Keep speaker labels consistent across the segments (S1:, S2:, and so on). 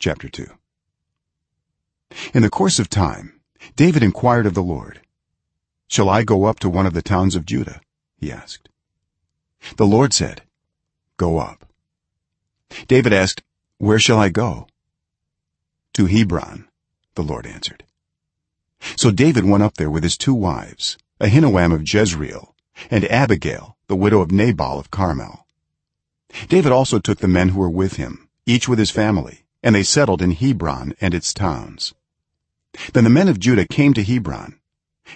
S1: chapter 2 in the course of time david inquired of the lord shall i go up to one of the towns of judah? he asked. The lord said go up. David asked where shall i go? To hebron the lord answered. So david went up there with his two wives ahinoam of jezreel and abigail the widow of nabal of carmel. David also took the men who were with him each with his family and they settled in hebron and its towns. Then the men of judah came to hebron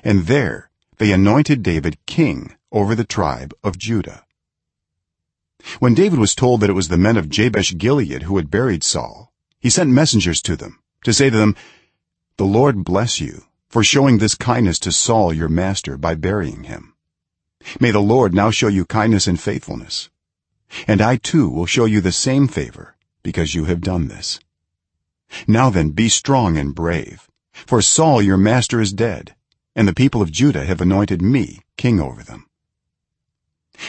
S1: and there they anointed david king over the tribe of judah. When david was told that it was the men of jabesh gilead who had buried saul he sent messengers to them to say to them the lord bless you for showing this kindness to saul your master by burying him. May the lord now show you kindness and faithfulness. And i too will show you the same favor because you have done this. Now then be strong and brave for saul your master is dead and the people of judah have anointed me king over them.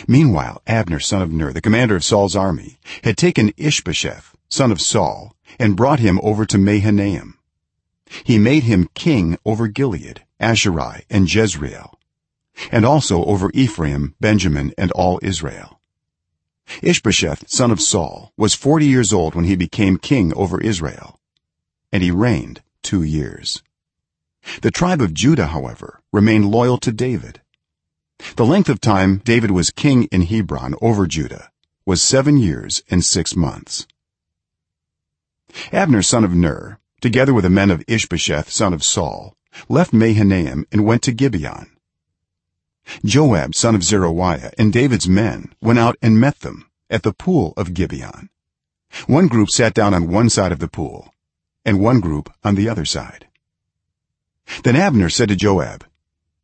S1: Meanwhile abner son of ner the commander of saul's army had taken ishbosheth son of saul and brought him over to mahanaim. He made him king over gilead ashuri and jezreel and also over ephraim benjamin and all israel ishbosheth son of saul was 40 years old when he became king over israel and he reigned 2 years. The tribe of judah however remained loyal to david. The length of time david was king in hebron over judah was 7 years and 6 months. Abner son of ner together with the men of ishbosheth son of saul left mahanaim and went to gibeon joab son of zeruiah and david's men went out and met them at the pool of gibeon. One group sat down on one side of the pool and one group on the other side. Then abner said to joab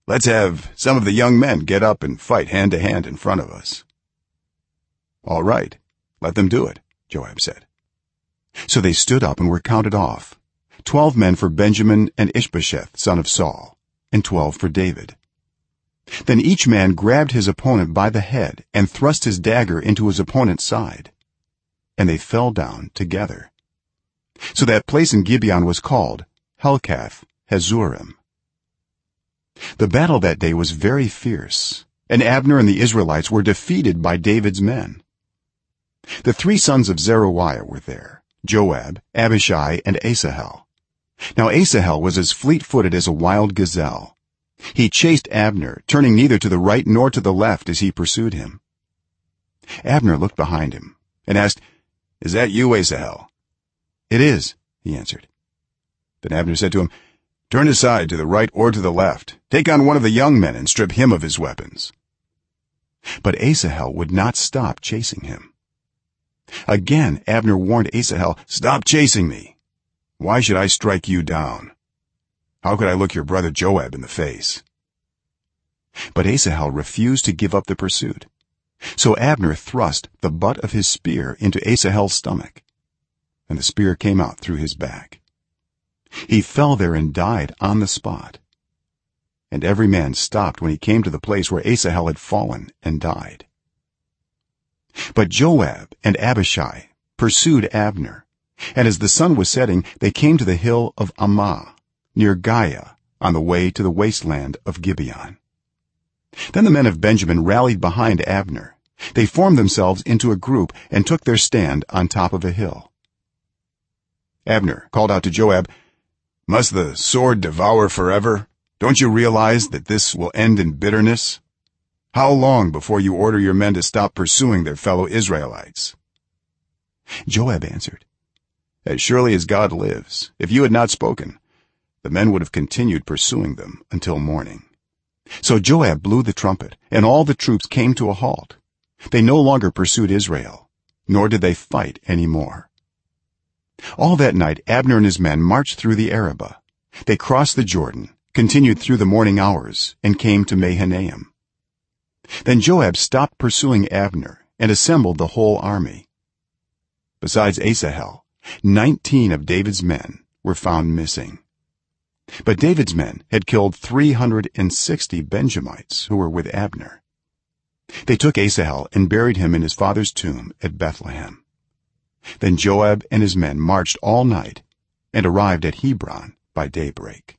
S1: let's have some of the young men get up and fight hand to hand in front of us. All right let them do it joab said. So they stood up and were counted off 12 men for benjamin and ishbosheth son of saul and 12 for david then each man grabbed his opponent by the head and thrust his dagger into his opponent's side and they fell down together. So that place in gibeon was called helkath hazzurim. The battle that day was very fierce and abner and the israelites were defeated by david's men. The three sons of zeruiah were there joab abishai and asahel. Now asahel was as fleet-footed as a wild gazelle he chased abner turning neither to the right nor to the left as he pursued him. Abner looked behind him and asked is that you asahel? It is he answered. Then abner said to him turn aside to the right or to the left. Take on one of the young men and strip him of his weapons. But asahel would not stop chasing him. Again abner warned asahel stop chasing me. Why should i strike you down how could i look your brother joab in the face? But asahel refused to give up the pursuit. So abner thrust the butt of his spear into asahel's stomach and the spear came out through his back. He fell there and died on the spot. And every man stopped when he came to the place where asahel had fallen and died. But joab and abishai pursued abner and as the sun was setting they came to the hill of ammah near Giah on the way to the wasteland of gibeon. Then the men of benjamin rallied behind abner. They formed themselves into a group and took their stand on top of a hill. Abner called out to joab must the sword devour forever? Don't you realize that this will end in bitterness? How long before you order your men to stop pursuing their fellow israelites? Joab answered as surely as god lives if you had not spoken the men would have continued pursuing them until morning. So joab blew the trumpet and all the troops came to a halt. They no longer pursued israel nor did they fight any more all that night abner and his men marched through the arabah. They crossed the jordan continued through the morning hours and came to mahanaim. Then joab stopped pursuing abner and assembled the whole army. Besides asahel 19 of david's men were found missing but david's men had killed 360 benjamites who were with abner. They took asahel and buried him in his father's tomb at bethlehem. Then joab and his men marched all night and arrived at hebron by daybreak